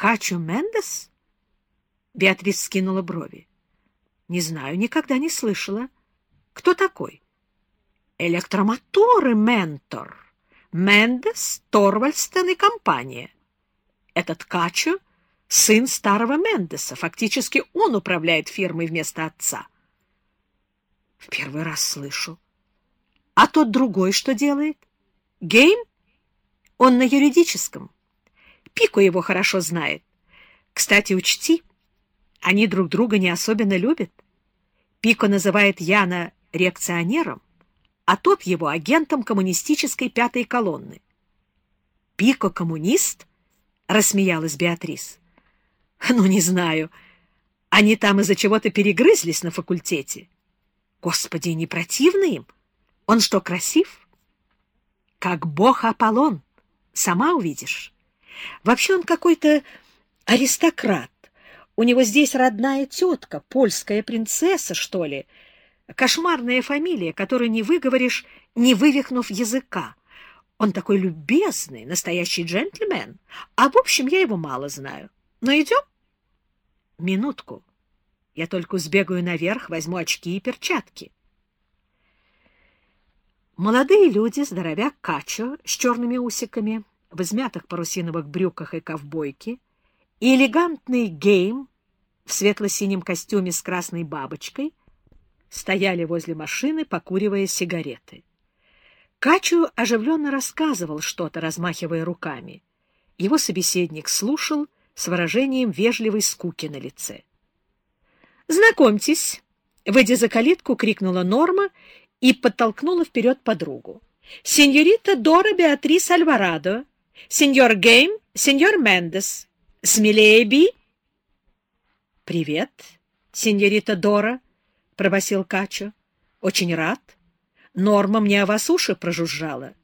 Качу Мендес? Беатрис скинула брови. Не знаю, никогда не слышала. Кто такой? Электромоторы, ментор. Мендес, Торвальстон и компания. Этот Качо — сын старого Мендеса. Фактически он управляет фирмой вместо отца. В первый раз слышу. А тот другой что делает? Гейм? Он на юридическом. Пико его хорошо знает. Кстати, учти, они друг друга не особенно любят. Пико называет Яна реакционером, а тот его агентом коммунистической пятой колонны. «Пико коммунист?» — рассмеялась Беатрис. «Ну, не знаю. Они там из-за чего-то перегрызлись на факультете. Господи, не противно им? Он что, красив?» «Как бог Аполлон. Сама увидишь. Вообще он какой-то аристократ. У него здесь родная тетка, польская принцесса, что ли. Кошмарная фамилия, которую не выговоришь, не вывихнув языка. Он такой любезный, настоящий джентльмен. А в общем, я его мало знаю. Но идем? Минутку. Я только сбегаю наверх, возьму очки и перчатки. Молодые люди, здоровяк Качо с черными усиками, в измятых парусиновых брюках и ковбойке, и элегантный гейм в светло-синем костюме с красной бабочкой стояли возле машины, покуривая сигареты. Качу оживленно рассказывал что-то, размахивая руками. Его собеседник слушал с выражением вежливой скуки на лице. «Знакомьтесь!» — выйдя за калитку, крикнула Норма и подтолкнула вперед подругу. «Сеньорита Дора Беатрис Альварадо, сеньор Гейм, сеньор Мендес. Смелее, Би!» «Привет, сеньорита Дора», — пробасил Качо. «Очень рад. Норма мне о вас уши прожужжала».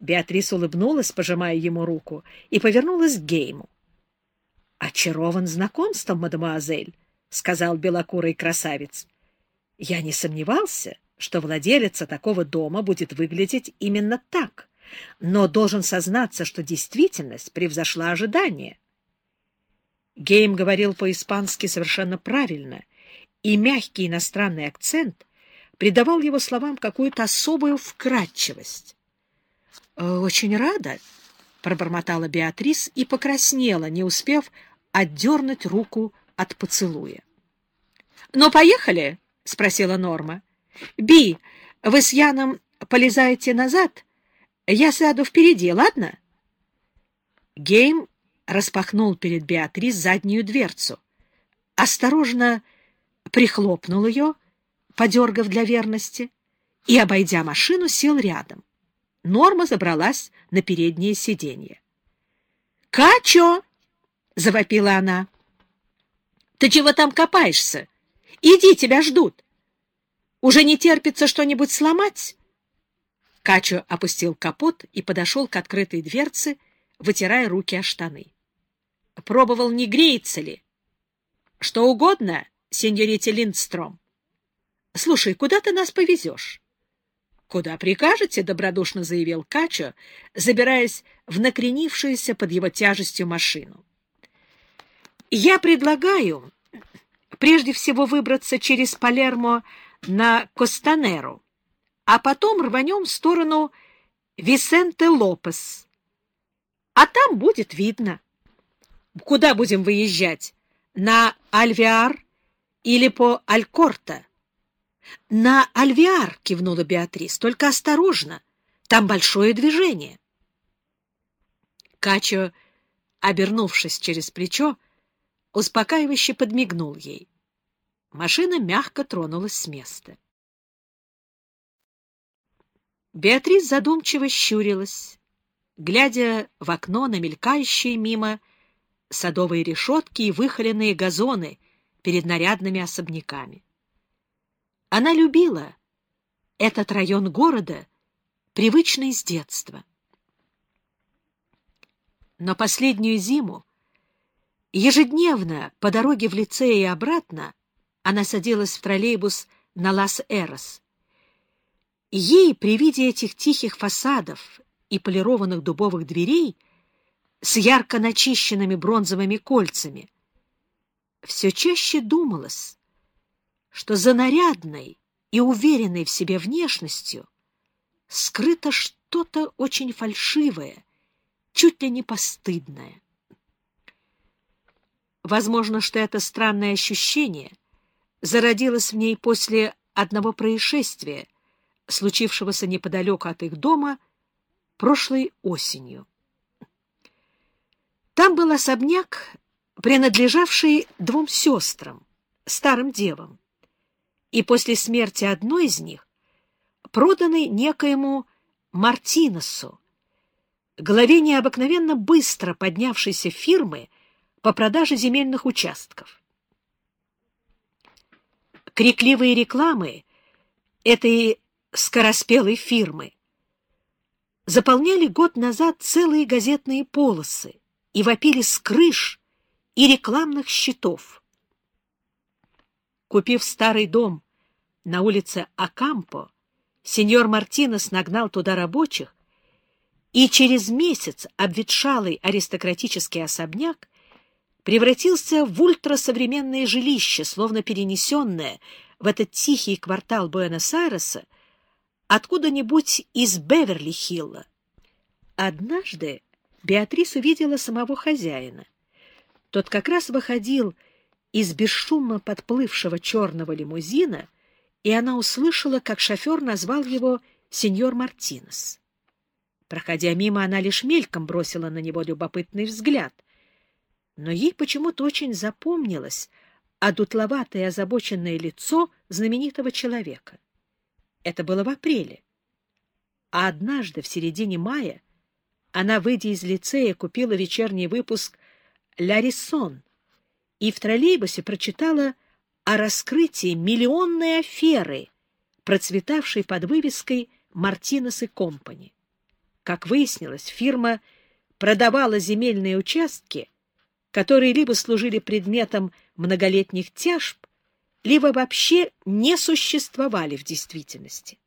Беатрис улыбнулась, пожимая ему руку, и повернулась к Гейму. «Очарован знакомством, мадемуазель», — сказал белокурый красавец. «Я не сомневался, что владелица такого дома будет выглядеть именно так, но должен сознаться, что действительность превзошла ожидания». Гейм говорил по-испански совершенно правильно, и мягкий иностранный акцент придавал его словам какую-то особую вкрадчивость. «Э, «Очень рада», — пробормотала Беатрис и покраснела, не успев отдернуть руку от поцелуя. «Ну, поехали?» — спросила Норма. «Би, вы с Яном полезаете назад? Я сяду впереди, ладно?» Гейм распахнул перед Беатрис заднюю дверцу, осторожно прихлопнул ее, подергав для верности, и, обойдя машину, сел рядом. Норма забралась на переднее сиденье. «Качо!» — завопила она. «Ты чего там копаешься? Иди, тебя ждут. Уже не терпится что-нибудь сломать?» Качо опустил капот и подошел к открытой дверце, вытирая руки о штаны. Пробовал, не греется ли. — Что угодно, сеньорите Линдстром. — Слушай, куда ты нас повезешь? — Куда прикажете, — добродушно заявил Качо, забираясь в накренившуюся под его тяжестью машину. — Я предлагаю прежде всего выбраться через Палермо на Костанеру, а потом рванем в сторону Висенте Лопес. А там будет видно. — Куда будем выезжать? На Альвиар или по Алькорта? — На Альвиар, — кивнула Беатрис, — только осторожно. Там большое движение. Качо, обернувшись через плечо, успокаивающе подмигнул ей. Машина мягко тронулась с места. Беатрис задумчиво щурилась, глядя в окно на мелькающие мимо садовые решетки и выхоленные газоны перед нарядными особняками. Она любила этот район города, привычный с детства. Но последнюю зиму, ежедневно по дороге в лицей и обратно, она садилась в троллейбус на Лас-Эрос. Ей при виде этих тихих фасадов и полированных дубовых дверей с ярко начищенными бронзовыми кольцами, все чаще думалось, что за нарядной и уверенной в себе внешностью скрыто что-то очень фальшивое, чуть ли не постыдное. Возможно, что это странное ощущение зародилось в ней после одного происшествия, случившегося неподалеку от их дома прошлой осенью. Там был особняк, принадлежавший двум сестрам, старым девам, и после смерти одной из них проданный некоему Мартинесу, главе необыкновенно быстро поднявшейся фирмы по продаже земельных участков. Крикливые рекламы этой скороспелой фирмы заполняли год назад целые газетные полосы и вопили с крыш и рекламных щитов. Купив старый дом на улице Акампо, сеньор Мартинес нагнал туда рабочих, и через месяц обветшалый аристократический особняк превратился в ультрасовременное жилище, словно перенесенное в этот тихий квартал Буэнос-Айреса откуда-нибудь из Беверли-Хилла. Однажды Беатрис увидела самого хозяина. Тот как раз выходил из бесшумно подплывшего черного лимузина, и она услышала, как шофер назвал его сеньор Мартинес. Проходя мимо, она лишь мельком бросила на него любопытный взгляд. Но ей почему-то очень запомнилось одутловатое озабоченное лицо знаменитого человека. Это было в апреле. А однажды, в середине мая, она, выйдя из лицея, купила вечерний выпуск «Лярисон» и в троллейбусе прочитала о раскрытии миллионной аферы, процветавшей под вывеской «Мартинес и Компани». Как выяснилось, фирма продавала земельные участки, которые либо служили предметом многолетних тяжб, либо вообще не существовали в действительности.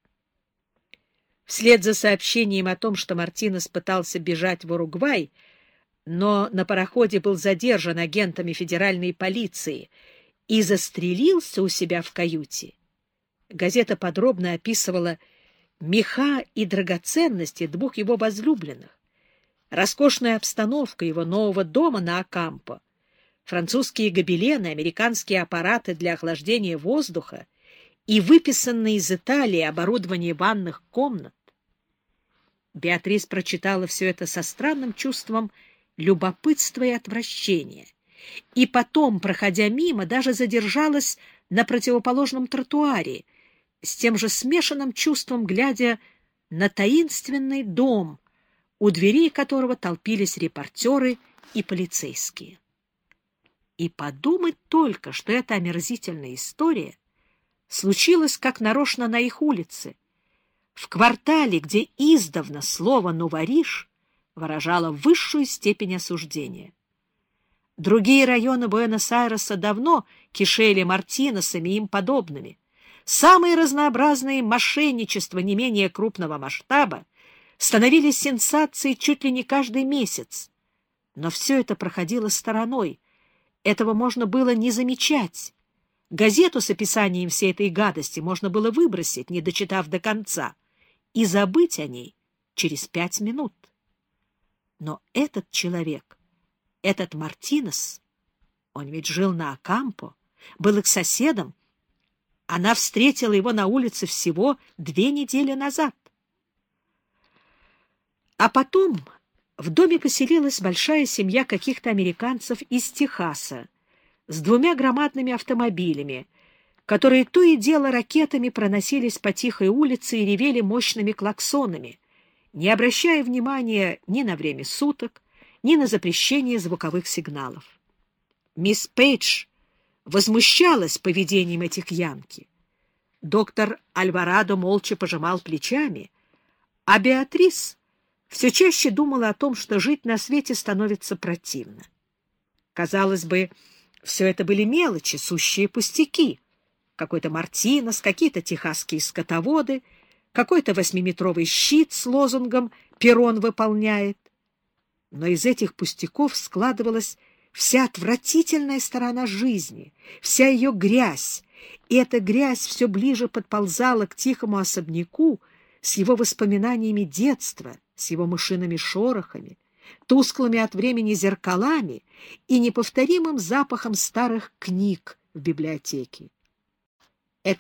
Вслед за сообщением о том, что Мартинес пытался бежать в Уругвай, но на пароходе был задержан агентами федеральной полиции и застрелился у себя в каюте, газета подробно описывала меха и драгоценности двух его возлюбленных, роскошную обстановку его нового дома на Акампо, французские гобелены, американские аппараты для охлаждения воздуха и выписанное из Италии оборудование ванных комнат. Беатрис прочитала все это со странным чувством любопытства и отвращения, и потом, проходя мимо, даже задержалась на противоположном тротуаре, с тем же смешанным чувством, глядя на таинственный дом, у дверей которого толпились репортеры и полицейские. И подумать только, что эта омерзительная история случилась как нарочно на их улице, в квартале, где издавна слово «нувариш» выражало высшую степень осуждения. Другие районы Буэнос-Айреса давно кишели мартиносами и им подобными. Самые разнообразные мошенничества не менее крупного масштаба становились сенсацией чуть ли не каждый месяц. Но все это проходило стороной, этого можно было не замечать. Газету с описанием всей этой гадости можно было выбросить, не дочитав до конца, и забыть о ней через пять минут. Но этот человек, этот Мартинес, он ведь жил на Акампо, был их соседом, она встретила его на улице всего две недели назад. А потом в доме поселилась большая семья каких-то американцев из Техаса с двумя громадными автомобилями, которые то и дело ракетами проносились по тихой улице и ревели мощными клаксонами, не обращая внимания ни на время суток, ни на запрещение звуковых сигналов. Мисс Пейдж возмущалась поведением этих янки. Доктор Альварадо молча пожимал плечами, а Беатрис все чаще думала о том, что жить на свете становится противно. Казалось бы, все это были мелочи, сущие пустяки. Какой-то Мартинос, какие-то техасские скотоводы, какой-то восьмиметровый щит с лозунгом «Перрон выполняет». Но из этих пустяков складывалась вся отвратительная сторона жизни, вся ее грязь, и эта грязь все ближе подползала к тихому особняку с его воспоминаниями детства, с его мышиными шорохами, тусклыми от времени зеркалами и неповторимым запахом старых книг в библиотеке.